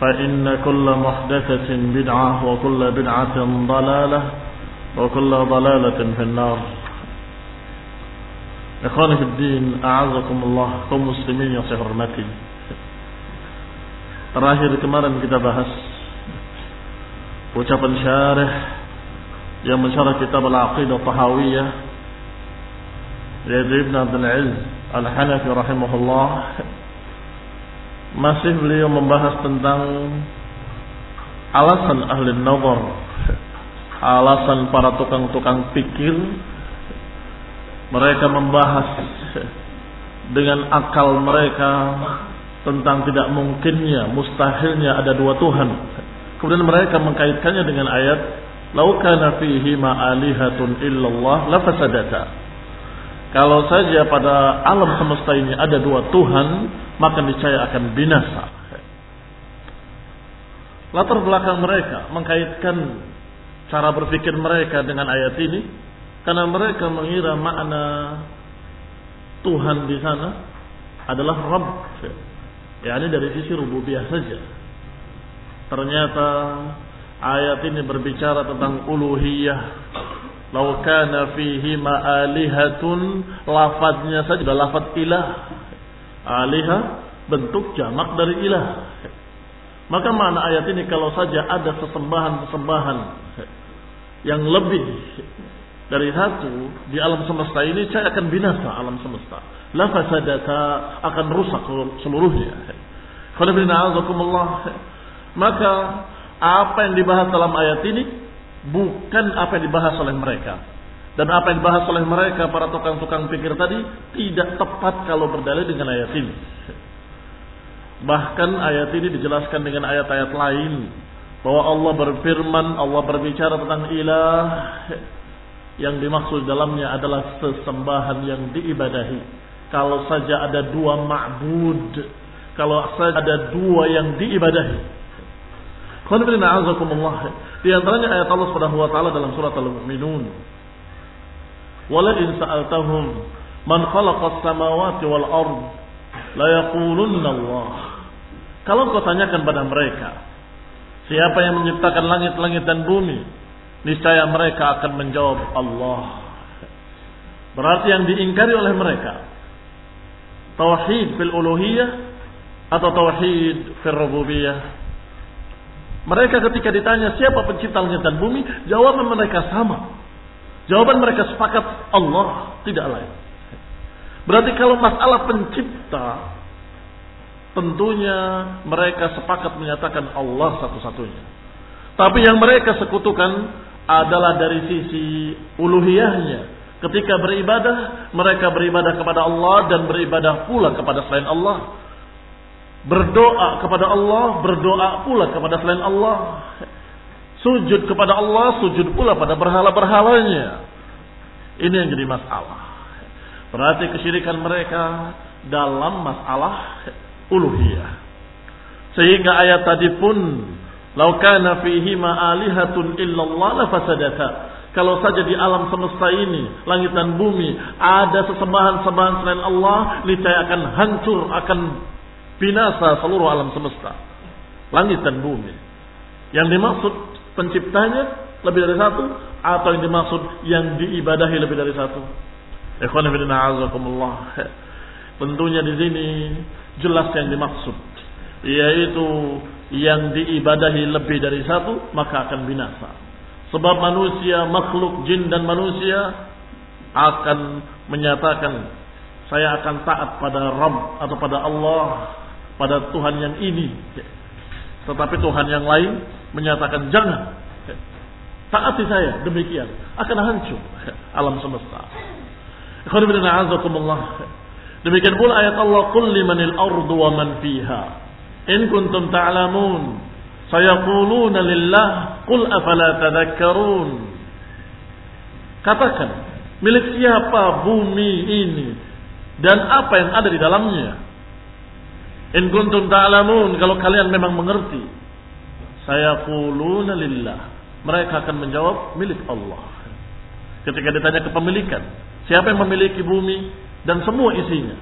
فإن كل محدثة بدعة وكل بدعة ضلالة وكل ضلالة في النار إخواني في الدين أعزكم الله kaum muslimin yang saya hormati Terakhir kemarin kita bahas ucapan syarih yang mensyarah kitab Al-Aqidah Tahawiyah yaitu Ibn Abdul Aziz Al-Hanafi rahimahullah masih beliau membahas tentang alasan ahli nazar alasan para tukang-tukang pikir. Mereka membahas dengan akal mereka tentang tidak mungkinnya mustahilnya ada dua Tuhan. Kemudian mereka mengkaitkannya dengan ayat lau kana fihi ma'alihatun illallah la fasadata kalau saja pada alam semesta ini ada dua Tuhan maka niscaya akan binasa. Latar belakang mereka mengkaitkan cara berpikir mereka dengan ayat ini karena mereka mengira makna Tuhan di sana adalah Rabb. Ya, ini dari sisi rububiyah saja. Ternyata ayat ini berbicara tentang uluhiyah. Lau kana fihi ma'alihatun lafadznya saja lafadz ilah Aliha bentuk jamak dari ilah. Maka mana ayat ini kalau saja ada sesembahan-sesembahan yang lebih dari satu di alam semesta ini saya akan binasa alam semesta. La fasadata akan rusak seluruhnya. Maka apa yang dibahas dalam ayat ini bukan apa yang dibahas oleh mereka. Dan apa yang dibahas oleh mereka para tukang-tukang pikir tadi tidak tepat kalau berdalil dengan ayat ini. Bahkan ayat ini dijelaskan dengan ayat-ayat lain bahwa Allah berfirman, Allah berbicara tentang ilah yang dimaksud dalamnya adalah sesembahan yang diibadahi. Kalau saja ada dua ma'bud, kalau saja ada dua yang diibadahi. Di antaranya ayat Allah Subhanahu wa taala dalam surat Al-Mu'minun. Wala in sa'altahum man khalaqas samawati wal ard la yaqulunna Allah. Kalau kau tanyakan pada mereka, siapa yang menciptakan langit-langit dan bumi, niscaya mereka akan menjawab Allah. Berarti yang diingkari oleh mereka tauhid fil uluhiyah atau tauhid fil rububiyah mereka ketika ditanya siapa pencipta langit dan bumi, jawaban mereka sama. Jawaban mereka sepakat Allah, tidak lain. Berarti kalau masalah pencipta, tentunya mereka sepakat menyatakan Allah satu-satunya. Tapi yang mereka sekutukan adalah dari sisi uluhiyahnya, Ketika beribadah, mereka beribadah kepada Allah dan beribadah pula kepada selain Allah. Berdoa kepada Allah, berdoa pula kepada selain Allah. Sujud kepada Allah, sujud pula pada berhala-berhalanya. Ini yang jadi masalah. Berarti kesyirikan mereka dalam masalah uluhiyah. Sehingga ayat tadi pun, "Lau fihi ma alihatun illallah la fasadata." Kalau saja di alam semesta ini, langit dan bumi, ada sesembahan-sembahan selain Allah, niscaya akan hancur, akan binasa seluruh alam semesta. Langit dan bumi. Yang dimaksud penciptanya lebih dari satu, atau yang dimaksud yang diibadahi lebih dari satu. Ikhwan Tentunya di sini jelas yang dimaksud, yaitu yang diibadahi lebih dari satu, maka akan binasa. Sebab manusia, makhluk jin dan manusia akan menyatakan saya akan taat pada Rabb atau pada Allah, pada Tuhan yang ini. Tetapi Tuhan yang lain menyatakan jangan. Taati saya demikian akan hancur alam semesta. Demikian pula ayat Allah qul limanil ardu wa man fiha in kuntum ta'lamun Sayaquluna lillah qul afala tadhakkarun. Katakan, milik siapa bumi ini dan apa yang ada di dalamnya? In kuntum ta'lamun, kalau kalian memang mengerti. Sayaquluna lillah. Mereka akan menjawab milik Allah. Ketika ditanya kepemilikan, siapa yang memiliki bumi dan semua isinya?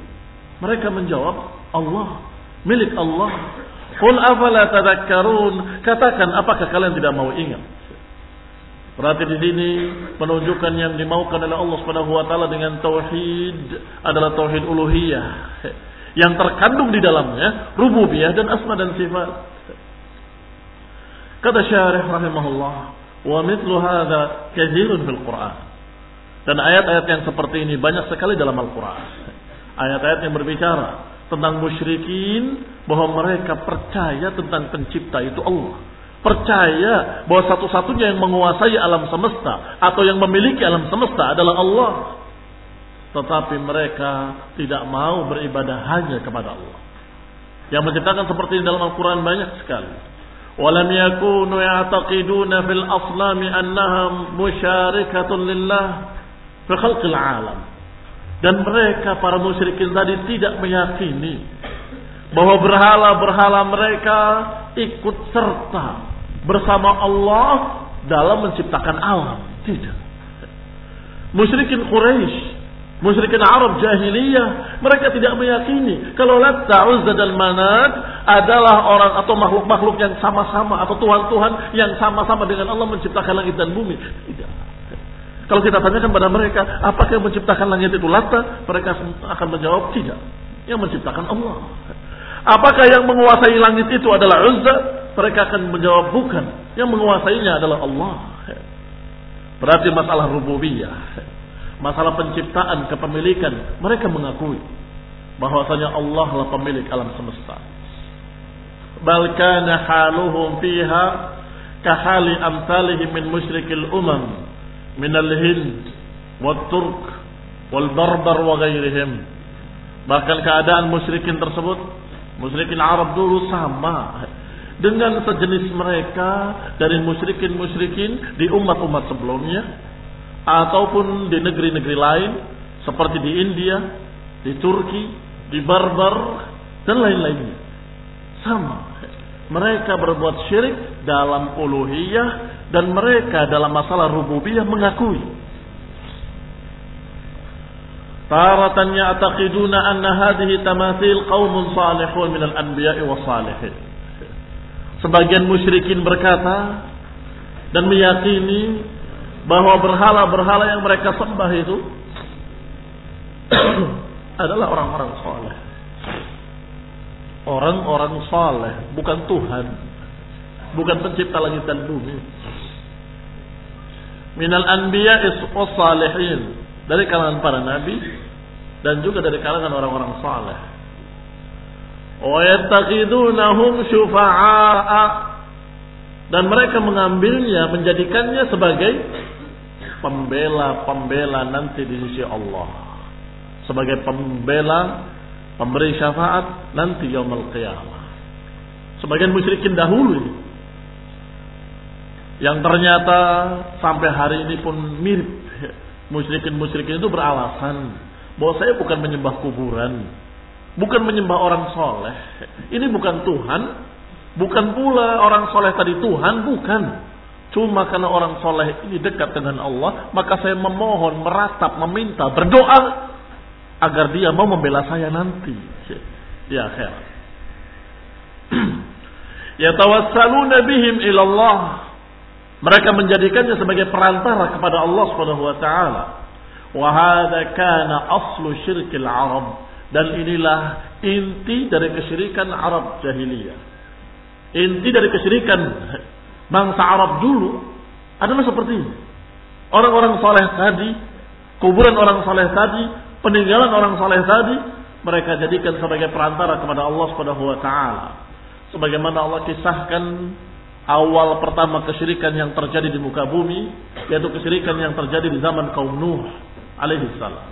Mereka menjawab Allah, milik Allah. Qul afala tadakkarun. Katakan apakah kalian tidak mau ingat? Berarti di sini penunjukan yang dimaukan oleh Allah Subhanahu wa taala dengan tauhid adalah tauhid uluhiyah yang terkandung di dalamnya rububiyah dan asma dan sifat. Kata syarih rahimahullah, wa mithlu hadza katsirun fil Qur'an. Dan ayat-ayat yang seperti ini banyak sekali dalam Al-Qur'an. Ayat-ayat yang berbicara tentang musyrikin bahwa mereka percaya tentang pencipta itu Allah. Percaya bahwa satu-satunya yang menguasai alam semesta atau yang memiliki alam semesta adalah Allah. Tetapi mereka tidak mau beribadah hanya kepada Allah. Yang menciptakan seperti ini dalam Al-Quran banyak sekali. Walam yakunu ya'taqiduna fil aslami annaha musyarikatun lillah fi khalqil alam. Dan mereka para musyrikin tadi tidak meyakini bahwa berhala-berhala mereka ikut serta bersama Allah dalam menciptakan alam. Tidak. Musyrikin Quraisy, musyrikin Arab jahiliyah, mereka tidak meyakini kalau Latta, Uzza dan Manat adalah orang atau makhluk-makhluk yang sama-sama atau tuhan-tuhan yang sama-sama dengan Allah menciptakan langit dan bumi. Tidak. Kalau kita tanyakan pada mereka, apakah yang menciptakan langit itu Lata? Mereka akan menjawab tidak. Yang menciptakan Allah. Apakah yang menguasai langit itu adalah Uzza? Mereka akan menjawab bukan. Yang menguasainya adalah Allah. Berarti masalah rububiyah masalah penciptaan, kepemilikan, mereka mengakui bahwasanya Allah lah pemilik alam semesta. balkana haluhum fiha kahali amsalihim min musyrikil umam min al-Hind wal Turk wal Barbar wa ghairihim. Bahkan keadaan musyrikin tersebut, musyrikin Arab dulu sama dengan sejenis mereka dari musyrikin-musyrikin di umat-umat sebelumnya ataupun di negeri-negeri lain seperti di India, di Turki, di Barbar dan lain-lainnya. Sama. Mereka berbuat syirik dalam uluhiyah dan mereka dalam masalah rububiyah mengakui taratan ya'taqiduna anna hadhihi tamathil qaumun salihun min al-anbiya'i was salihin sebagian musyrikin berkata dan meyakini bahwa berhala-berhala yang mereka sembah itu adalah orang-orang saleh orang-orang saleh bukan Tuhan. Bukan pencipta langit dan bumi. Minal anbiya salihin dari kalangan para nabi dan juga dari kalangan orang-orang saleh. Wa yattaqidunahum syufa'a dan mereka mengambilnya menjadikannya sebagai pembela-pembela nanti di sisi Allah. Sebagai pembela, pemberi syafaat nanti yaumul qiyamah. Sebagian musyrikin dahulu. Yang ternyata sampai hari ini pun mirip. Musyrikin-musyrikin itu beralasan bahwa saya bukan menyembah kuburan, bukan menyembah orang soleh. Ini bukan Tuhan, bukan pula orang soleh tadi Tuhan, bukan. Cuma karena orang soleh ini dekat dengan Allah, maka saya memohon, meratap, meminta, berdoa agar dia mau membela saya nanti. Ya khair. Yatawassaluna bihim ilallah. Mereka menjadikannya sebagai perantara kepada Allah Subhanahu wa taala. Wa hadza kana aslu syirkil Arab dan inilah inti dari kesyirikan Arab jahiliyah. Inti dari kesyirikan bangsa Arab dulu adalah seperti ini. Orang-orang soleh tadi, kuburan orang soleh tadi, peninggalan orang soleh tadi, mereka jadikan sebagai perantara kepada Allah Subhanahu wa taala. Sebagaimana Allah kisahkan awal pertama kesyirikan yang terjadi di muka bumi, yaitu kesyirikan yang terjadi di zaman kaum Nuh alaihi salam.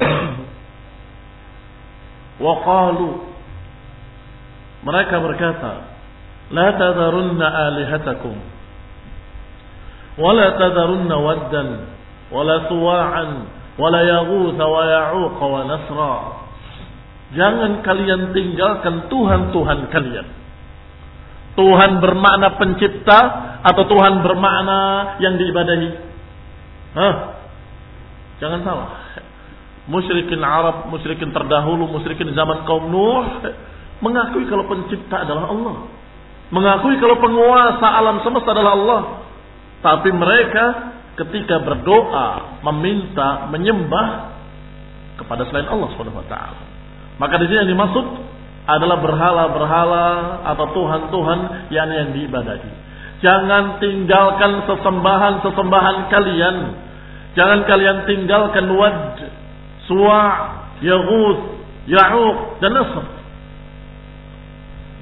Waqalu mereka berkata, لا تذرن آلهتكم ولا تذرن ودا ولا سواعا ولا يغوث ويعوق ونسرا Jangan kalian tinggalkan Tuhan-Tuhan kalian. Tuhan bermakna pencipta atau Tuhan bermakna yang diibadahi. Hah? Jangan salah. Musyrikin Arab, musyrikin terdahulu, musyrikin zaman kaum Nuh mengakui kalau pencipta adalah Allah. Mengakui kalau penguasa alam semesta adalah Allah. Tapi mereka ketika berdoa, meminta, menyembah kepada selain Allah Subhanahu. Maka di sini yang dimaksud adalah berhala-berhala atau tuhan-tuhan yang yang diibadahi. Jangan tinggalkan sesembahan-sesembahan kalian. Jangan kalian tinggalkan wad, suwa, yaghut, ya'uq dan nasr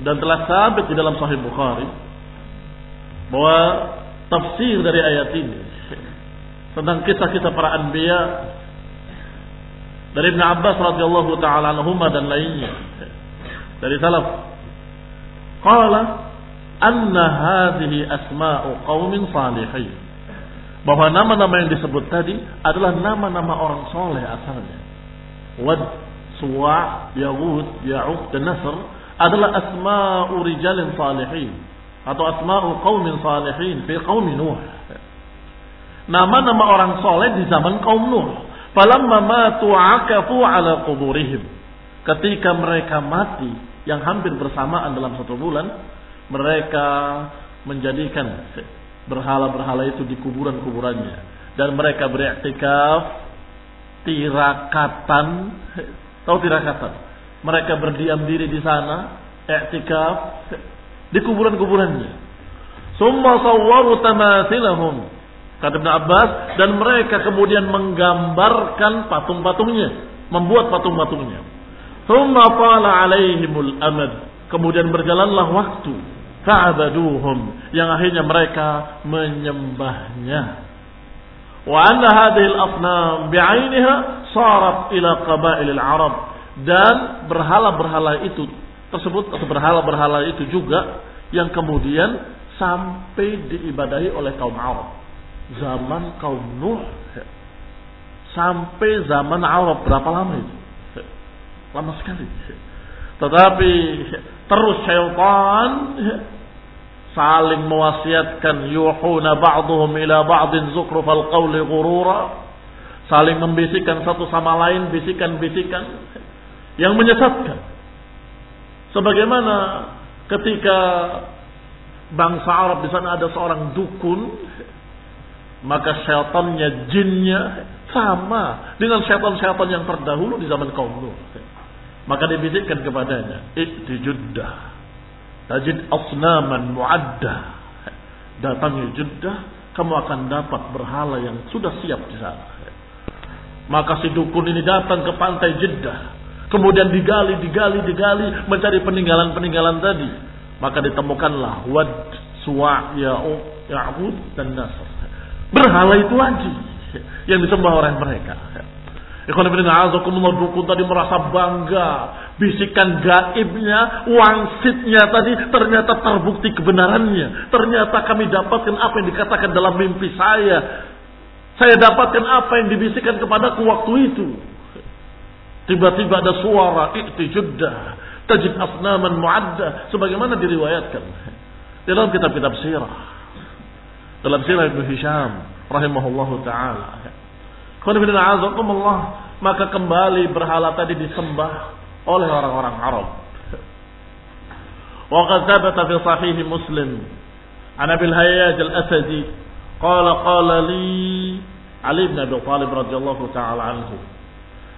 dan telah sabit di dalam Sahih Bukhari bahwa tafsir dari ayat ini tentang kisah-kisah para anbiya dari Ibn Abbas radhiyallahu taala anhuma dan lainnya. Dari salaf. Qala anna hadhihi asma'u qaumin salihin. Bahwa nama-nama yang disebut tadi adalah nama-nama orang soleh asalnya. Wad suwa yahud ya'uq dan nasr adalah asma'u rijalin salihin atau asma'u qaumin salihin fi qaumi Nuh. Nama-nama orang soleh di zaman kaum Nuh. Falamma matu akafu ala quburihim. Ketika mereka mati yang hampir bersamaan dalam satu bulan, mereka menjadikan berhala-berhala itu di kuburan-kuburannya dan mereka beriktikaf tirakatan tahu tirakatan mereka berdiam diri di sana, i'tikaf di kuburan-kuburannya. Summa sawwaru tamathilahum. Kata Ibn Abbas dan mereka kemudian menggambarkan patung-patungnya, membuat patung-patungnya. Summa qala alaihimul amad. Kemudian berjalanlah waktu. Fa'abaduhum yang akhirnya mereka menyembahnya. Wa anna hadhihi al-asnam bi'ainiha sarat ila qabailil Arab dan berhala-berhala itu tersebut atau berhala-berhala itu juga yang kemudian sampai diibadahi oleh kaum Arab. Zaman kaum Nuh. Sampai zaman Arab. Berapa lama itu? Lama sekali. Tetapi terus syaitan saling mewasiatkan yuhuna ba'dhum ila ba'din zukrufal qawli ghurura. Saling membisikkan satu sama lain bisikan-bisikan yang menyesatkan. Sebagaimana ketika bangsa Arab di sana ada seorang dukun, maka syaitannya, jinnya sama dengan syaitan-syaitan yang terdahulu di zaman kaum Nuh. Maka dibisikkan kepadanya, "Ikti Jeddah, tajid asnaman muaddah." Datangi Jeddah, kamu akan dapat berhala yang sudah siap di sana. Maka si dukun ini datang ke pantai Jeddah Kemudian digali, digali, digali, mencari peninggalan-peninggalan tadi. Maka ditemukanlah Wad, Suwa, Ya'ud, dan Nasr. Berhala itu lagi yang disembah oleh mereka. Ikhwan ibn a'azakumullah dukun tadi merasa bangga. Bisikan gaibnya, wangsitnya tadi ternyata terbukti kebenarannya. Ternyata kami dapatkan apa yang dikatakan dalam mimpi saya. Saya dapatkan apa yang dibisikkan kepadaku waktu itu. Tiba-tiba ada suara iktijuddah. Tajid asnaman muadda. Sebagaimana diriwayatkan. Dalam kitab-kitab sirah. Dalam sirah Ibn Hisham. Rahimahullahu ta'ala. Allah maka kembali berhala tadi disembah oleh orang-orang Arab. Wa thabata fi sahih Muslim an Abi al-Hayyaj al-Asadi qala qala li Ali bin Abi Talib radhiyallahu ta'ala anhu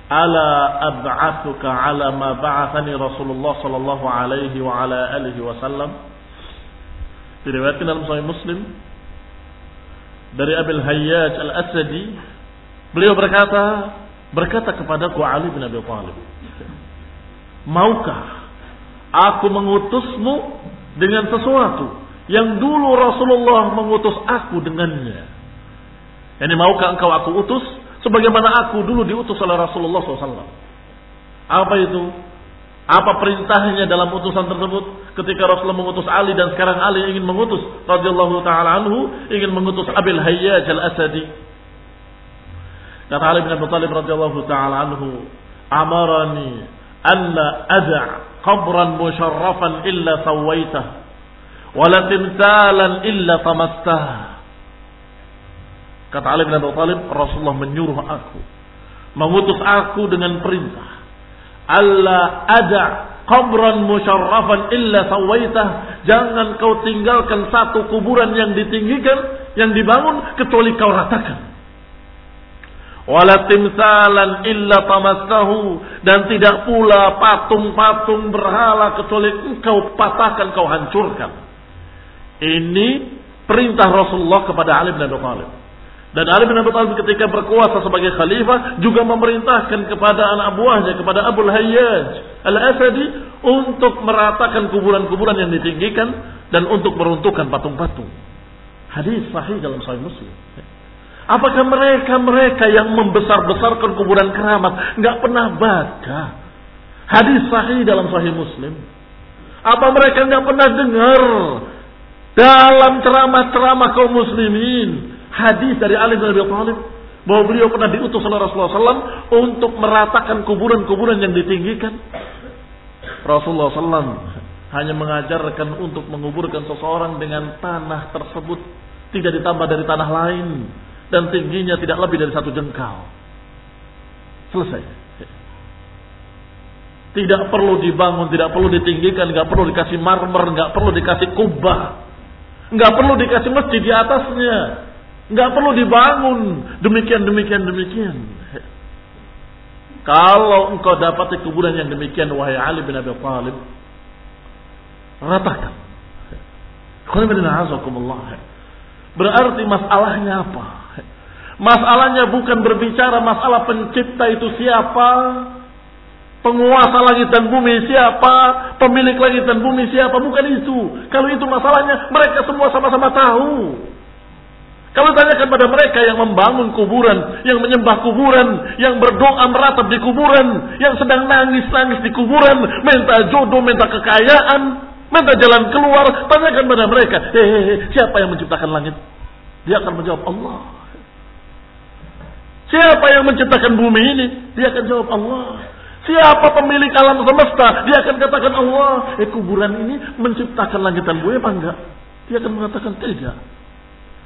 ala ab'athuka ala ma ba'athani Rasulullah sallallahu alaihi wa ala alihi wasallam diriwayatkan dalam Sahih Muslim. Dari Abil Hayyaj Al-Asadi beliau berkata berkata kepadaku Ali bin Abi Thalib maukah aku mengutusmu dengan sesuatu yang dulu Rasulullah mengutus aku dengannya? Ini yani, maukah engkau aku utus? Sebagaimana aku dulu diutus oleh Rasulullah SAW? Apa itu? Apa perintahnya dalam utusan tersebut ketika Rasulullah mengutus Ali dan sekarang Ali ingin mengutus radhiyallahu taala anhu ingin mengutus Abil Hayyaj al-Asadi Kata Ali bin Abi Thalib radhiyallahu taala anhu, "Amarani alla ad'a qabran musharrafan illa sawaitah wa la illa tamastah." Kata Ali bin Abi Thalib, Rasulullah menyuruh aku mengutus aku dengan perintah alla ada qabran musyarrafan illa sawaitah. Jangan kau tinggalkan satu kuburan yang ditinggikan yang dibangun kecuali kau ratakan. Wala timsalan illa tamassahu. Dan tidak pula patung-patung berhala kecuali engkau patahkan kau hancurkan. Ini perintah Rasulullah kepada Ali bin Abi Thalib dan Ali bin Abi Thalib ketika berkuasa sebagai khalifah juga memerintahkan kepada anak buahnya kepada Abu Hayyaj Al-Asadi untuk meratakan kuburan-kuburan yang ditinggikan dan untuk meruntuhkan patung-patung hadis sahih dalam sahih Muslim Apakah mereka-mereka yang membesar-besarkan kuburan keramat nggak pernah baca hadis sahih dalam sahih Muslim? Apa mereka nggak pernah dengar dalam ceramah-ceramah kaum muslimin hadis dari Ali bin Abi Thalib bahwa beliau pernah diutus oleh Rasulullah SAW untuk meratakan kuburan-kuburan yang ditinggikan? Rasulullah SAW hanya mengajarkan untuk menguburkan seseorang dengan tanah tersebut tidak ditambah dari tanah lain dan tingginya tidak lebih dari satu jengkal. Selesai. Tidak perlu dibangun, tidak perlu ditinggikan, nggak perlu dikasih marmer, nggak perlu dikasih kubah, nggak perlu dikasih masjid di atasnya, nggak perlu dibangun demikian demikian demikian. Kalau engkau dapat kuburan yang demikian, wahai Ali bin Abi Thalib, ratakan. Berarti masalahnya apa? Masalahnya bukan berbicara masalah pencipta itu siapa, penguasa langit dan bumi siapa, pemilik langit dan bumi siapa, bukan itu. Kalau itu masalahnya, mereka semua sama-sama tahu. Kalau tanyakan pada mereka yang membangun kuburan, yang menyembah kuburan, yang berdoa meratap di kuburan, yang sedang nangis-nangis di kuburan, minta jodoh, minta kekayaan, minta jalan keluar, tanyakan pada mereka, hehehe, siapa yang menciptakan langit? Dia akan menjawab Allah. Siapa yang menciptakan bumi ini? Dia akan jawab Allah. Siapa pemilik alam semesta? Dia akan katakan Allah. Eh kuburan ini menciptakan langit dan bumi apa enggak? Dia akan mengatakan tidak.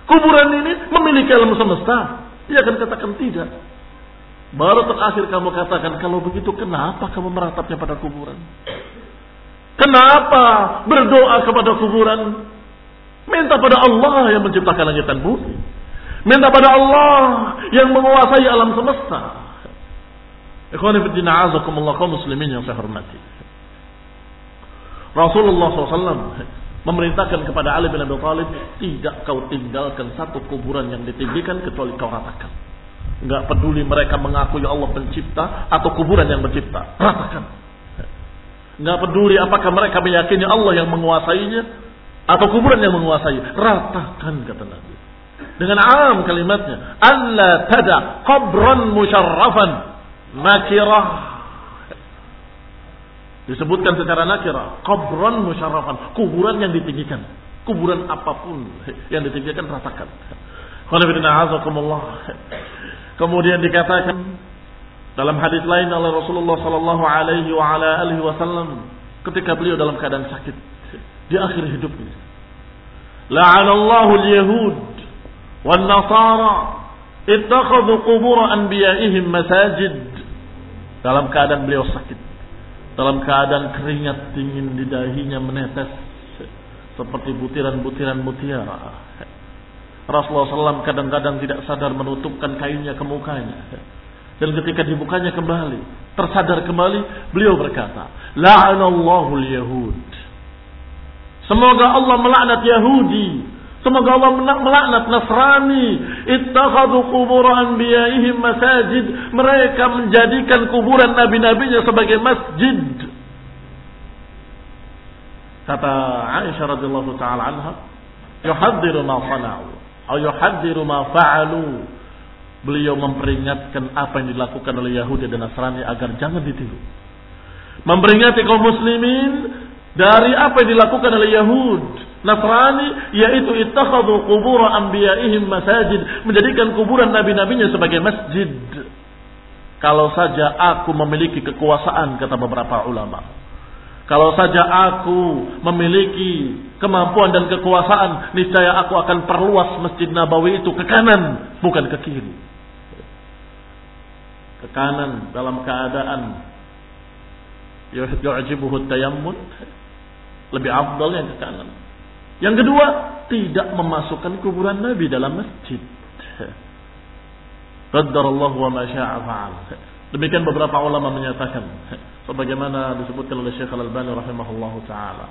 Kuburan ini memiliki alam semesta. Dia akan katakan tidak. Baru terakhir kamu katakan kalau begitu kenapa kamu meratapnya pada kuburan? Kenapa berdoa kepada kuburan? Minta pada Allah yang menciptakan langit dan bumi. Minta pada Allah yang menguasai alam semesta. Ikhwanifiddin azakumullah kaum muslimin yang saya hormati. Rasulullah SAW memerintahkan kepada Ali bin Abi Thalib tidak kau tinggalkan satu kuburan yang ditinggikan kecuali kau ratakan. Enggak peduli mereka mengakui Allah pencipta atau kuburan yang mencipta, ratakan. Enggak peduli apakah mereka meyakini Allah yang menguasainya atau kuburan yang menguasai, ratakan kata Nabi. dengan am kalimatnya alla tada qabran musyarrafan nakirah Disebutkan secara nakira, kubran musyarafan, kuburan yang ditinggikan. Kuburan apa pun yang ditinggikan rasakan. Kemudian dikatakan dalam hadis lain oleh Rasulullah sallallahu alaihi wa ala alihi wasallam ketika beliau dalam keadaan sakit di akhir hidupnya. La'anallahu al-yahud wan nasara ittakhadhu qubur anbiya'ihim masajid. Dalam keadaan beliau sakit dalam keadaan keringat dingin di dahinya menetes seperti butiran-butiran mutiara. Rasulullah SAW kadang-kadang tidak sadar menutupkan kainnya ke mukanya. Dan ketika dibukanya kembali tersadar kembali beliau berkata la'anallahu al-yahud semoga Allah melaknat Yahudi Semoga Allah melaknat Nasrani. Ittakhadu kubur anbiya'ihim masajid. Mereka menjadikan kuburan nabi-nabinya sebagai masjid. Kata Aisyah radhiyallahu taala anha, "Yuhaddiru ma sana'u." Atau yuhaddiru ma fa'alu. Beliau memperingatkan apa yang dilakukan oleh Yahudi dan Nasrani agar jangan ditiru. Memperingati kaum muslimin dari apa yang dilakukan oleh Yahud Nasrani yaitu ittakhadhu qubur anbiya'ihim masajid, menjadikan kuburan nabi-nabinya sebagai masjid. Kalau saja aku memiliki kekuasaan kata beberapa ulama. Kalau saja aku memiliki kemampuan dan kekuasaan, niscaya aku akan perluas Masjid Nabawi itu ke kanan, bukan ke kiri. Ke kanan dalam keadaan yu'jibuhu tayammun lebih afdal yang ke kanan yang kedua, tidak memasukkan kuburan Nabi dalam masjid. Qaddarallahu wa ma syaa fa'al. Demikian beberapa ulama menyatakan sebagaimana disebutkan oleh Syekh Al-Albani rahimahullahu taala.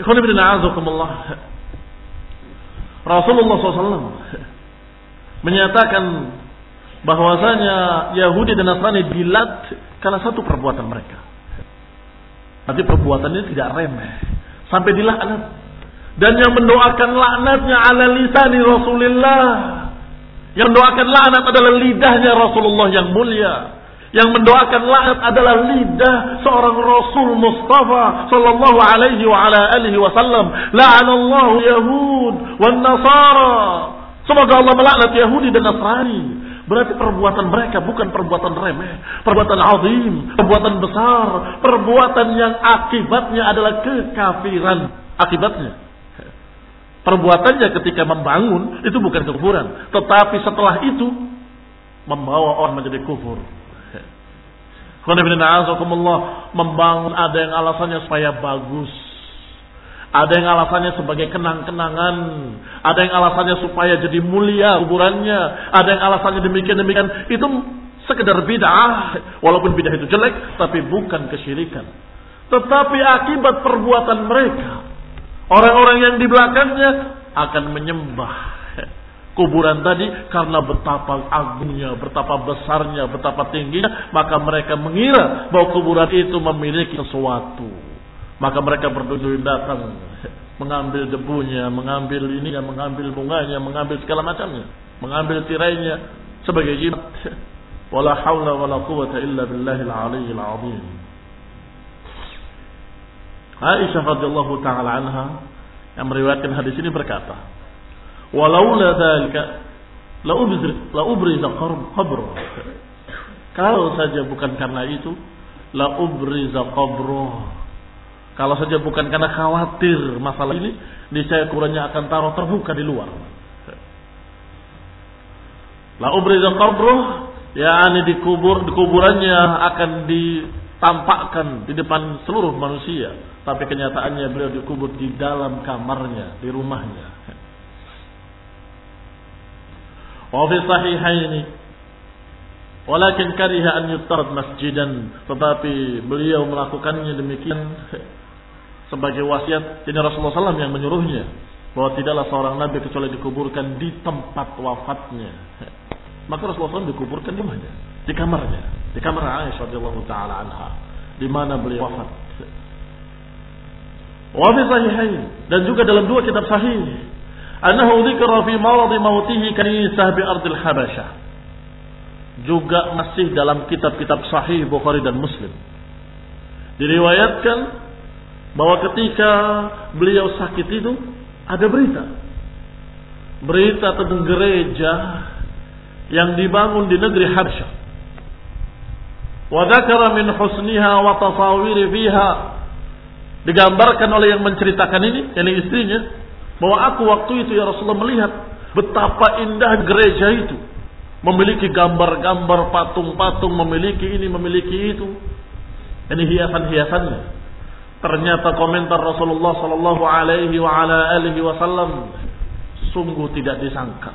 Ikhwan ibn a'azakumullah. Rasulullah SAW menyatakan bahwasanya Yahudi dan Nasrani dilat karena satu perbuatan mereka. Nanti perbuatan ini tidak remeh. Sampai dilaknat dan yang mendoakan laknatnya ala lisani Rasulullah. Yang mendoakan laknat adalah lidahnya Rasulullah yang mulia. Yang mendoakan laknat adalah lidah seorang Rasul Mustafa sallallahu alaihi wa ala alihi wasallam. La'anallahu Yahud wan Nasara. Semoga Allah melaknat Yahudi dan Nasrani. Berarti perbuatan mereka bukan perbuatan remeh, perbuatan azim, perbuatan besar, perbuatan yang akibatnya adalah kekafiran. Akibatnya Perbuatannya ketika membangun itu bukan kekufuran, tetapi setelah itu membawa orang menjadi kufur. membangun ada yang alasannya supaya bagus. Ada yang alasannya sebagai kenang-kenangan. Ada yang alasannya supaya jadi mulia kuburannya. Ada yang alasannya demikian-demikian. Itu sekedar bid'ah. Walaupun bid'ah itu jelek, tapi bukan kesyirikan. Tetapi akibat perbuatan mereka Orang-orang yang di belakangnya akan menyembah kuburan tadi karena betapa agungnya, betapa besarnya, betapa tingginya, maka mereka mengira bahwa kuburan itu memiliki sesuatu. Maka mereka berduduk datang mengambil debunya, mengambil ininya, mengambil bunganya, mengambil segala macamnya, mengambil tirainya sebagai jimat. Wala haula wala quwata illa billahil aliyyil azim. Aisyah radhiyallahu taala anha yang meriwayatkan hadis ini berkata, "Walaula dzalika la ubri la ubriza qabr." Kalau saja bukan karena itu, la ubriza qabr. Kalau saja bukan karena khawatir masalah ini, niscaya kuburannya akan taruh terbuka di luar. La ubriza qabr, yakni dikubur di kuburannya akan ditampakkan di depan seluruh manusia tapi kenyataannya beliau dikubur di dalam kamarnya, di rumahnya. Wa fi sahihaini walakin kariha an yuttarad masjidan tetapi beliau melakukannya demikian sebagai wasiat. Ini Rasulullah SAW yang menyuruhnya bahwa tidaklah seorang nabi kecuali dikuburkan di tempat wafatnya. Maka Rasulullah SAW dikuburkan di mana di kamarnya di kamar Aisyah radhiyallahu taala anha di mana beliau wafat Wa sahihain dan juga dalam dua kitab sahih Anahu dzikra fi marad mautihi kanisah bi ardil Habasyah. Juga masih dalam kitab-kitab sahih Bukhari dan Muslim. Diriwayatkan bahwa ketika beliau sakit itu ada berita. Berita tentang gereja yang dibangun di negeri Habasyah. Min husniha wa tasawiri fiha. Digambarkan oleh yang menceritakan ini, yakni istrinya, bahwa aku waktu itu ya Rasulullah melihat betapa indah gereja itu. Memiliki gambar-gambar patung-patung, memiliki ini, memiliki itu. Ini hiasan-hiasannya. Ternyata komentar Rasulullah sallallahu alaihi wa ala alihi wasallam sungguh tidak disangka.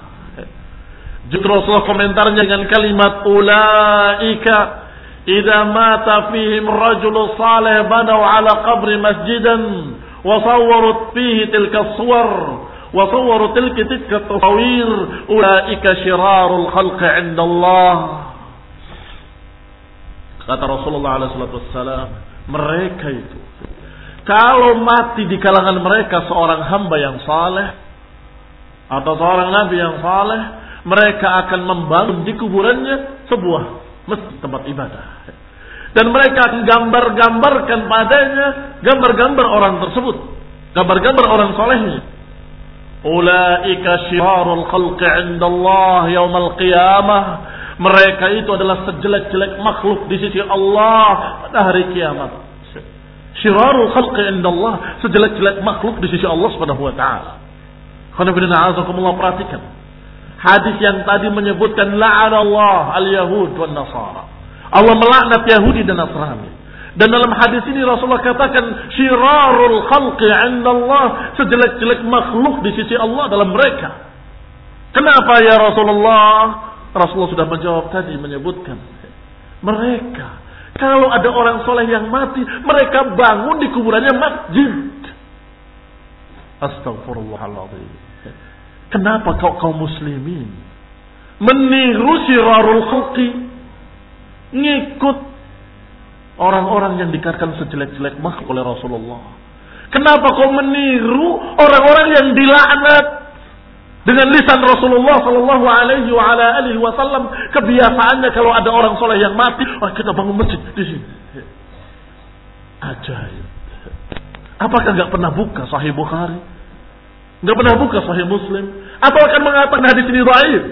Justru Rasulullah komentarnya dengan kalimat ulaika idza mata fihim rajul salih banaw ala qabri masjidan وصورت فيه تلك الصور وصوروا تلك تلك التصوير أولئك شرار الخلق عند الله kata Rasulullah SAW mereka itu kalau mati di kalangan mereka seorang hamba yang saleh atau seorang nabi yang saleh mereka akan membangun di kuburannya sebuah masjid tempat ibadah dan mereka akan gambar-gambarkan padanya gambar-gambar orang tersebut, gambar-gambar orang solehnya. Ulaika syirarul khalqi indallah yaumal qiyamah. Mereka itu adalah sejelek-jelek makhluk di sisi Allah pada hari kiamat. Syirarul khalqi indallah, sejelek-jelek makhluk di sisi Allah Subhanahu wa taala. Khana perhatikan. Hadis yang tadi menyebutkan la'anallah al-yahud wan nasara. Allah melaknat Yahudi dan Nasrani. Dan dalam hadis ini Rasulullah katakan syirarul khalqi 'inda Allah, sejelek-jelek makhluk di sisi Allah dalam mereka. Kenapa ya Rasulullah? Rasulullah sudah menjawab tadi menyebutkan mereka kalau ada orang soleh yang mati, mereka bangun di kuburannya masjid. Astagfirullahaladzim. Kenapa kau kaum muslimin meniru syirarul khalqi ngikut orang-orang yang dikatakan sejelek-jelek makhluk oleh Rasulullah. Kenapa kau meniru orang-orang yang dilaknat dengan lisan Rasulullah Sallallahu Alaihi Wasallam? Kebiasaannya kalau ada orang soleh yang mati, oh, kita bangun masjid di sini. Ajaib. Apakah nggak pernah buka Sahih Bukhari? Nggak pernah buka Sahih Muslim? Atau akan mengatakan hadis ini dhaif?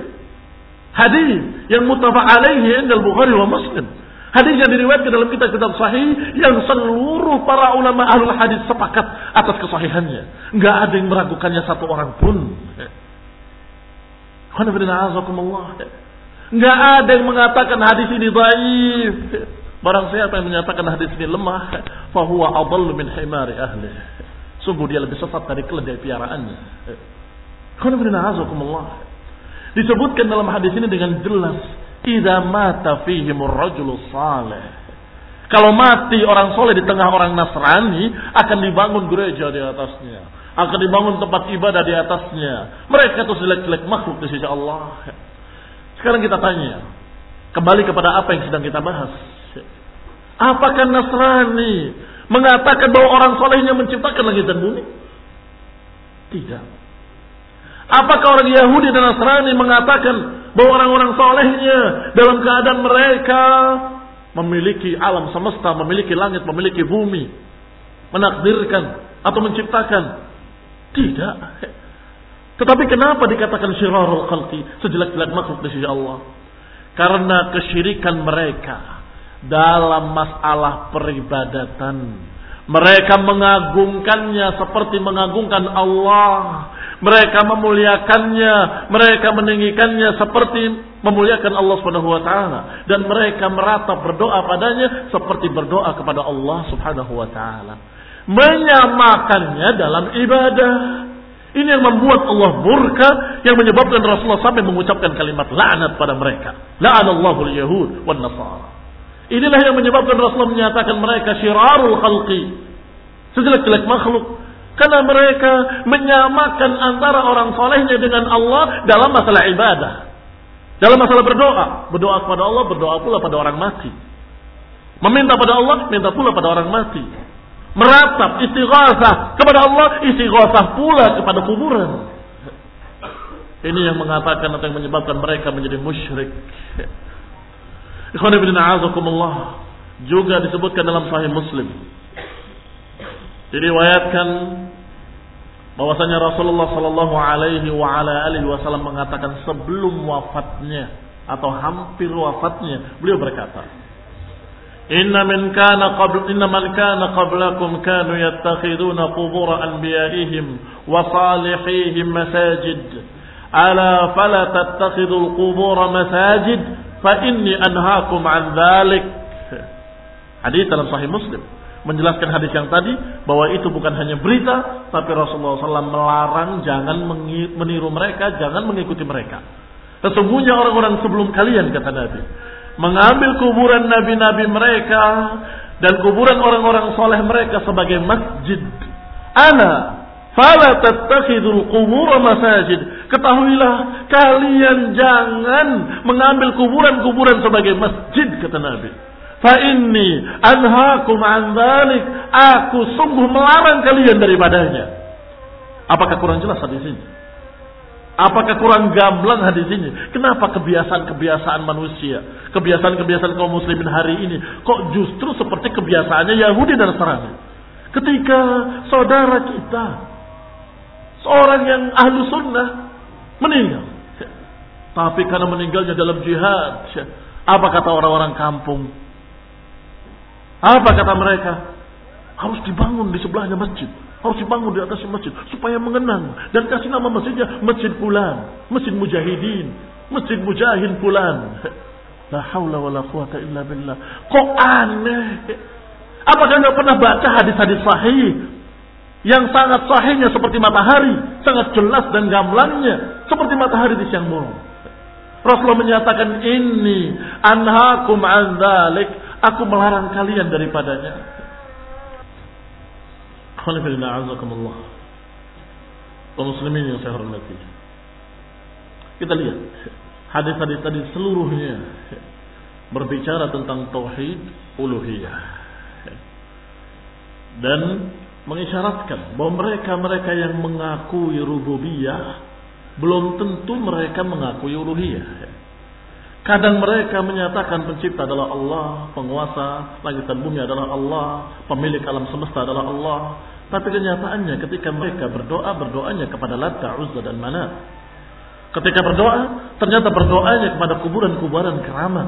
Hadis yang mutafaq alaihi indal Bukhari wa Muslim. Hadis yang diriwayatkan dalam kitab-kitab sahih yang seluruh para ulama ahlul hadis sepakat atas kesahihannya. Enggak ada yang meragukannya satu orang pun. Enggak ada yang mengatakan hadis ini dhaif. Barang siapa yang menyatakan hadis ini lemah, fahuwa adallu min himari ahli. Sungguh dia lebih sesat dari keledai piaraannya. Alhamdulillah. Disebutkan dalam hadis ini dengan jelas, "Idza mata fihimur salih." Kalau mati orang soleh di tengah orang Nasrani, akan dibangun gereja di atasnya. Akan dibangun tempat ibadah di atasnya. Mereka itu jelek-jelek makhluk di sisi Allah. Sekarang kita tanya, kembali kepada apa yang sedang kita bahas. Apakah Nasrani mengatakan bahwa orang solehnya menciptakan langit dan bumi? Tidak. Apakah orang Yahudi dan Nasrani mengatakan bahwa orang-orang solehnya dalam keadaan mereka memiliki alam semesta, memiliki langit, memiliki bumi, menakdirkan atau menciptakan? Tidak. Tetapi kenapa dikatakan syirarul khalqi, sejelek-jelek makhluk di sisi Allah? Karena kesyirikan mereka dalam masalah peribadatan. Mereka mengagungkannya seperti mengagungkan Allah mereka memuliakannya, mereka meninggikannya seperti memuliakan Allah Subhanahu wa taala dan mereka meratap berdoa padanya seperti berdoa kepada Allah Subhanahu wa taala. Menyamakannya dalam ibadah. Ini yang membuat Allah murka yang menyebabkan Rasulullah sampai mengucapkan kalimat laknat pada mereka. La'anallahu al-yahud wan nasara. Inilah yang menyebabkan Rasulullah menyatakan mereka syirarul khalqi. Sejelek-jelek makhluk karena mereka menyamakan antara orang solehnya dengan Allah dalam masalah ibadah. Dalam masalah berdoa. Berdoa kepada Allah, berdoa pula pada orang mati. Meminta pada Allah, minta pula pada orang mati. Meratap, istighasah kepada Allah, istighasah pula kepada kuburan. Ini yang mengatakan atau yang menyebabkan mereka menjadi musyrik. Ikhwan ibn a'azakumullah juga disebutkan dalam sahih Muslim. Diriwayatkan bahwasanya Rasulullah sallallahu alaihi wa ala alihi wasallam mengatakan sebelum wafatnya atau hampir wafatnya beliau berkata Inna min kana qabl inna man kana qablakum kanu yattakhiduna qubur anbiya'ihim wa salihihim masajid ala fala tattakhidul qubur masajid fa inni anhaakum an dhalik Hadis dalam sahih Muslim menjelaskan hadis yang tadi bahwa itu bukan hanya berita, tapi Rasulullah SAW melarang jangan meniru mereka, jangan mengikuti mereka. Sesungguhnya orang-orang sebelum kalian kata Nabi mengambil kuburan nabi-nabi mereka dan kuburan orang-orang soleh mereka sebagai masjid. Ana fala tattakhidul qubur masajid. Ketahuilah kalian jangan mengambil kuburan-kuburan sebagai masjid kata Nabi. Fa inni anhaakum an dzalik. Aku sungguh melarang kalian daripadanya. Apakah kurang jelas hadis ini? Apakah kurang gamblang hadis ini? Kenapa kebiasaan-kebiasaan manusia, kebiasaan-kebiasaan kaum muslimin hari ini kok justru seperti kebiasaannya Yahudi dan Nasrani? Ketika saudara kita, seorang yang ahlu sunnah, meninggal. Tapi karena meninggalnya dalam jihad, apa kata orang-orang kampung? Apa kata mereka? Harus dibangun di sebelahnya masjid. Harus dibangun di atas masjid. Supaya mengenang. Dan kasih nama masjidnya Masjid Fulan. Masjid Mujahidin. Masjid Mujahid Fulan. La hawla wa la quwata illa billah. Kok aneh? Apakah nggak pernah baca hadis-hadis sahih? Yang sangat sahihnya seperti matahari. Sangat jelas dan gamblangnya. Seperti matahari di siang bolong. Rasulullah menyatakan ini anhakum an dhalik Aku melarang kalian daripadanya. Alhamdulillah, kaum muslimin yang saya hormati. Kita lihat hadis-hadis tadi seluruhnya berbicara tentang tauhid uluhiyah dan mengisyaratkan bahwa mereka-mereka yang mengakui rububiyah belum tentu mereka mengakui uluhiyah. Kadang mereka menyatakan pencipta adalah Allah, penguasa langit dan bumi adalah Allah, pemilik alam semesta adalah Allah. Tapi kenyataannya ketika mereka berdoa, berdoanya kepada Lata, Uzza dan Manat. Ketika berdoa, ternyata berdoanya kepada kuburan-kuburan keramat.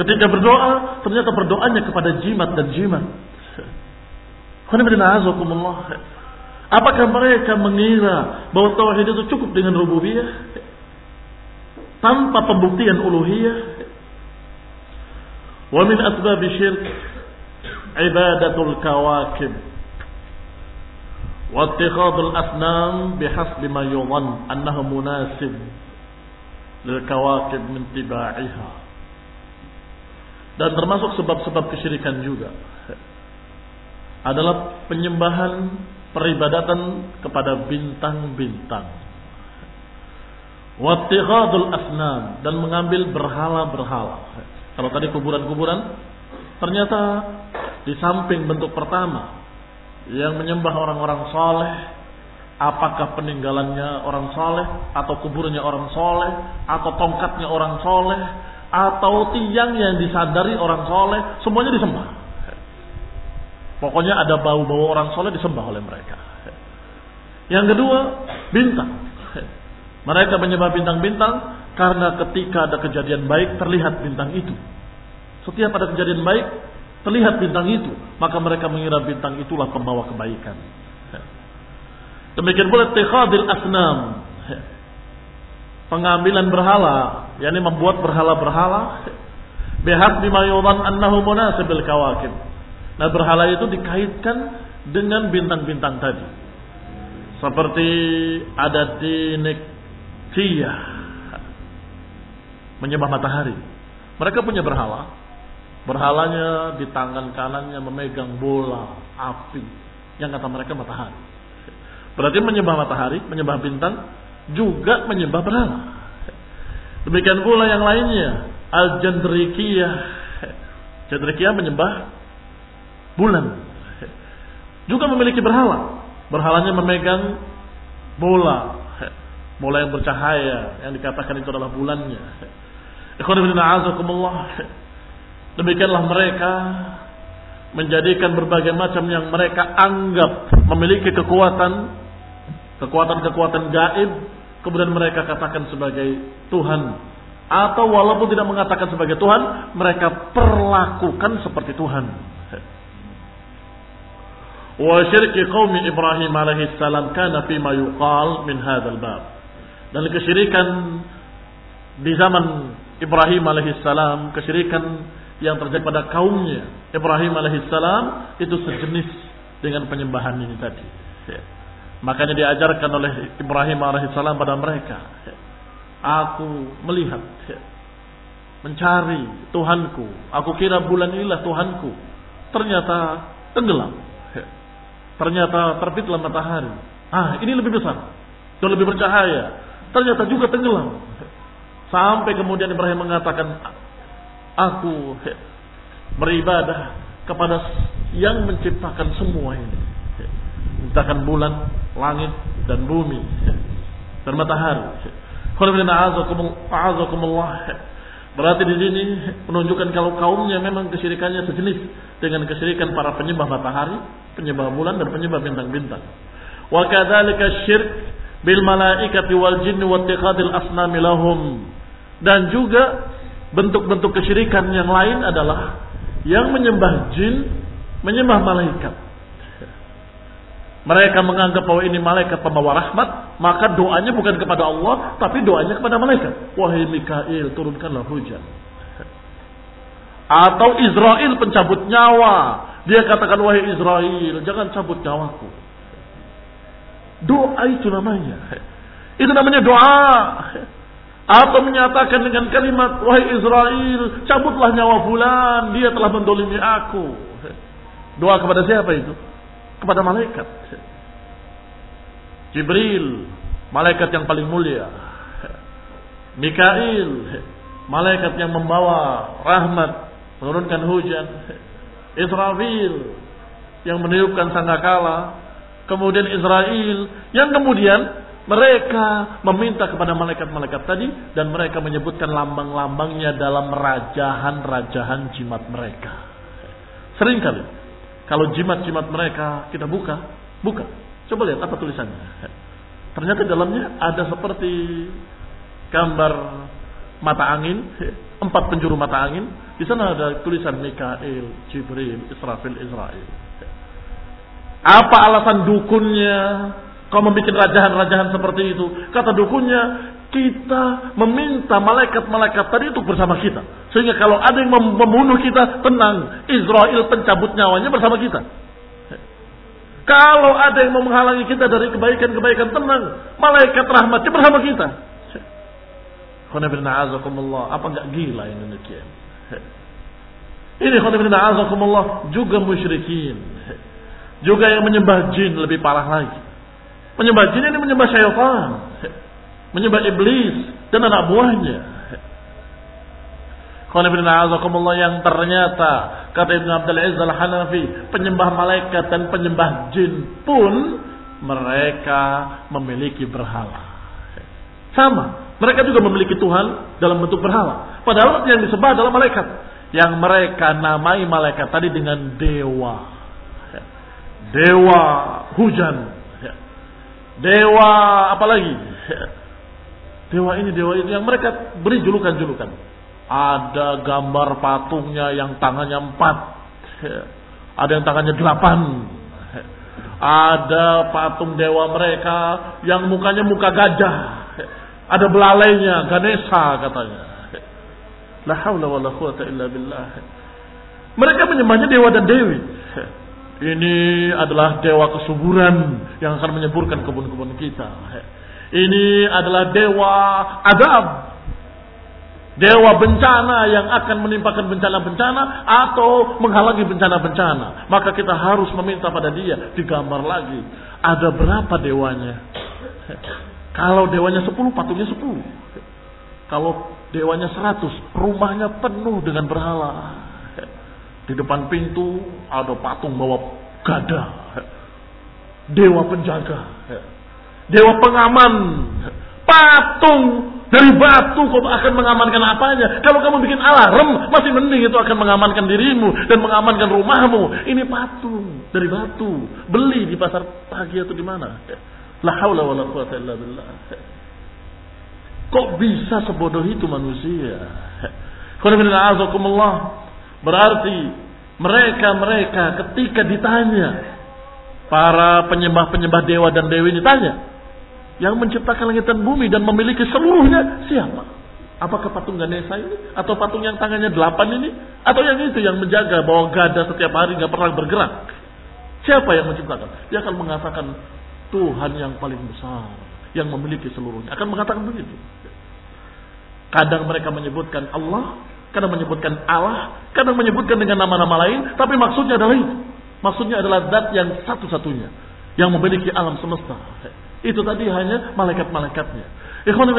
Ketika berdoa, ternyata berdoanya kepada jimat dan jimat. Apakah mereka mengira bahwa tauhid itu cukup dengan rububiyah? tanpa pembuktian uluhiyah? Wa min asbab syirk ibadatul kawakib. Wa ittikhadul asnam bihasbi ma yudhan annahu munasib lil kawakib min tibaiha. Dan termasuk sebab-sebab kesyirikan juga adalah penyembahan peribadatan kepada bintang-bintang Wattighadul asnam dan mengambil berhala-berhala. Kalau tadi kuburan-kuburan, ternyata di samping bentuk pertama yang menyembah orang-orang soleh, apakah peninggalannya orang soleh, atau kuburnya orang soleh, atau tongkatnya orang soleh, atau tiang yang disadari orang soleh, semuanya disembah. Pokoknya ada bau-bau orang soleh disembah oleh mereka. Yang kedua, bintang. Mereka menyembah bintang-bintang karena ketika ada kejadian baik terlihat bintang itu. Setiap ada kejadian baik terlihat bintang itu, maka mereka mengira bintang itulah pembawa kebaikan. Demikian pula tikhadil asnam. Pengambilan berhala, yakni membuat berhala-berhala bihaq bima yudhan annahu munasabil kawakib. Nah, berhala itu dikaitkan dengan bintang-bintang tadi. Seperti ada dinik Tia menyembah matahari. Mereka punya berhala. Berhalanya di tangan kanannya memegang bola api yang kata mereka matahari. Berarti menyembah matahari, menyembah bintang, juga menyembah berhala. Demikian pula yang lainnya, al-jandrikiyah. Jandrikiyah menyembah bulan. Juga memiliki berhala. Berhalanya memegang bola mulai bercahaya yang dikatakan itu adalah bulannya. Demikianlah mereka menjadikan berbagai macam yang mereka anggap memiliki kekuatan, kekuatan-kekuatan gaib, kemudian mereka katakan sebagai Tuhan. Atau walaupun tidak mengatakan sebagai Tuhan, mereka perlakukan seperti Tuhan. Wa syirki Ibrahim alaihi salam kana fi yuqal min hadzal bab. Dan kesyirikan di zaman Ibrahim alaihi salam, kesyirikan yang terjadi pada kaumnya Ibrahim alaihissalam itu sejenis dengan penyembahan ini tadi. Ya. Makanya diajarkan oleh Ibrahim alaihissalam pada mereka. Ya. Aku melihat, ya. mencari Tuhanku. Aku kira bulan inilah Tuhanku. Ternyata tenggelam. Ya. Ternyata terbitlah matahari. Ah, ini lebih besar. Dan lebih bercahaya. Ternyata juga tenggelam. Sampai kemudian Ibrahim mengatakan, aku beribadah kepada yang menciptakan semua ini. Menciptakan bulan, langit, dan bumi. Dan matahari. Berarti di sini menunjukkan kalau kaumnya memang kesyirikannya sejenis dengan kesyirikan para penyembah matahari, penyembah bulan dan penyembah bintang-bintang. Wa kadzalika syirk bil malaikati wal jinni wa asnami lahum. Dan juga bentuk-bentuk kesyirikan yang lain adalah yang menyembah jin, menyembah malaikat. Mereka menganggap bahwa ini malaikat pembawa rahmat, maka doanya bukan kepada Allah, tapi doanya kepada malaikat. Wahai Mikail, turunkanlah hujan. Atau Israel pencabut nyawa. Dia katakan, wahai Israel, jangan cabut nyawaku. Doa itu namanya. Itu namanya doa. Atau menyatakan dengan kalimat wahai Israel cabutlah nyawa fulan. Dia telah mendolimi aku. Doa kepada siapa itu? Kepada malaikat. Jibril malaikat yang paling mulia. Mikail malaikat yang membawa rahmat menurunkan hujan Israfil yang meniupkan sangkakala kemudian Israel yang kemudian mereka meminta kepada malaikat-malaikat tadi dan mereka menyebutkan lambang-lambangnya dalam rajahan-rajahan jimat mereka. Sering kali kalau jimat-jimat mereka kita buka, buka. Coba lihat apa tulisannya. Ternyata dalamnya ada seperti gambar mata angin, empat penjuru mata angin. Di sana ada tulisan Mikael, Jibril, Israfil, Israel. Apa alasan dukunnya? Kau membuat rajahan-rajahan seperti itu. Kata dukunnya, kita meminta malaikat-malaikat tadi untuk bersama kita. Sehingga kalau ada yang membunuh kita, tenang. Israel pencabut nyawanya bersama kita. Kalau ada yang mau menghalangi kita dari kebaikan-kebaikan, tenang. Malaikat rahmatnya bersama kita. Apa enggak gila ini? Ini juga musyrikin. Juga yang menyembah jin lebih parah lagi. Menyembah jin ini menyembah syaitan. Menyembah iblis dan anak buahnya. Qanibina yang ternyata kata Ibn Abdul Aziz Al-Hanafi penyembah malaikat dan penyembah jin pun mereka memiliki berhala. Sama, mereka juga memiliki Tuhan dalam bentuk berhala. Padahal yang disembah adalah malaikat. Yang mereka namai malaikat tadi dengan dewa. Dewa hujan, dewa apalagi dewa ini dewa ini yang mereka beri julukan-julukan. Ada gambar patungnya yang tangannya empat. Ada yang tangannya delapan. Ada patung dewa mereka yang mukanya muka gajah ada belalainya Ganesha katanya la haula wala quwata illa billah mereka menyembahnya dewa dan dewi ini adalah dewa kesuburan yang akan menyemburkan kebun-kebun kita. Ini adalah dewa adab. Dewa bencana yang akan menimpakan bencana-bencana atau menghalangi bencana-bencana. Maka kita harus meminta pada dia digambar lagi. Ada berapa dewanya? Kalau dewanya 10, patungnya 10. Kalau dewanya 100, rumahnya penuh dengan berhala. Di depan pintu ada patung bawa gada. Dewa penjaga. Dewa pengaman. Patung dari batu kok akan mengamankan apanya? Kalau kamu bikin alarm, masih mending itu akan mengamankan dirimu dan mengamankan rumahmu. Ini patung dari batu. Beli di pasar pagi atau di mana? La haula wala quwata illa billah. Kok bisa sebodoh itu manusia? Berarti mereka-mereka ketika ditanya para penyembah-penyembah dewa dan dewi ini tanya, yang menciptakan langit dan bumi dan memiliki seluruhnya siapa? Apakah patung Ganesha ini? Atau patung yang tangannya delapan ini? Atau yang itu yang menjaga bahwa gada setiap hari nggak pernah bergerak? Siapa yang menciptakan? Dia akan mengatakan Tuhan yang paling besar. Yang memiliki seluruhnya. Akan mengatakan begitu. Kadang mereka menyebutkan Allah. Kadang menyebutkan Allah. Kadang menyebutkan dengan nama-nama lain. Tapi maksudnya adalah itu. Maksudnya adalah zat yang satu-satunya. Yang memiliki alam semesta. Itu tadi hanya malaikat-malaikatnya. Ikhwan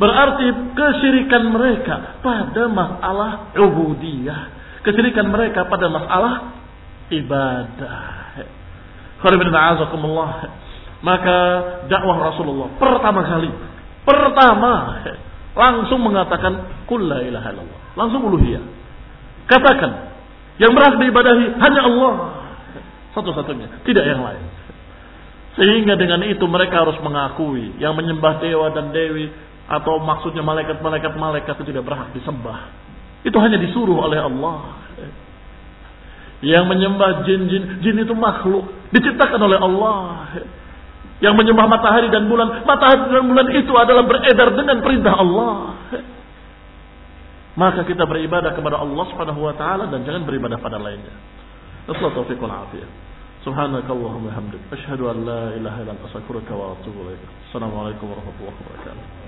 Berarti kesyirikan mereka pada masalah ubudiyah. Kesyirikan mereka pada masalah ibadah. Maka dakwah Rasulullah pertama kali. Pertama langsung mengatakan ilaha illallah. Langsung uluhiyah. Katakan yang berhak diibadahi hanya Allah. Satu-satunya, tidak yang lain. Sehingga dengan itu mereka harus mengakui yang menyembah dewa dan dewi atau maksudnya malaikat-malaikat malaikat itu tidak berhak disembah. Itu hanya disuruh oleh Allah. Yang menyembah jin-jin, jin itu makhluk. Diciptakan oleh Allah. Yang menyembah matahari dan bulan, matahari dan bulan itu adalah beredar dengan perintah Allah. Maka kita beribadah kepada Allah Subhanahu wa taala dan jangan beribadah pada lainnya. Assalamualaikum taufiq afiyah. Subhanakallahumma hamdik asyhadu an la ilaha illa anta astaghfiruka wa atubu. Assalamualaikum warahmatullahi wabarakatuh.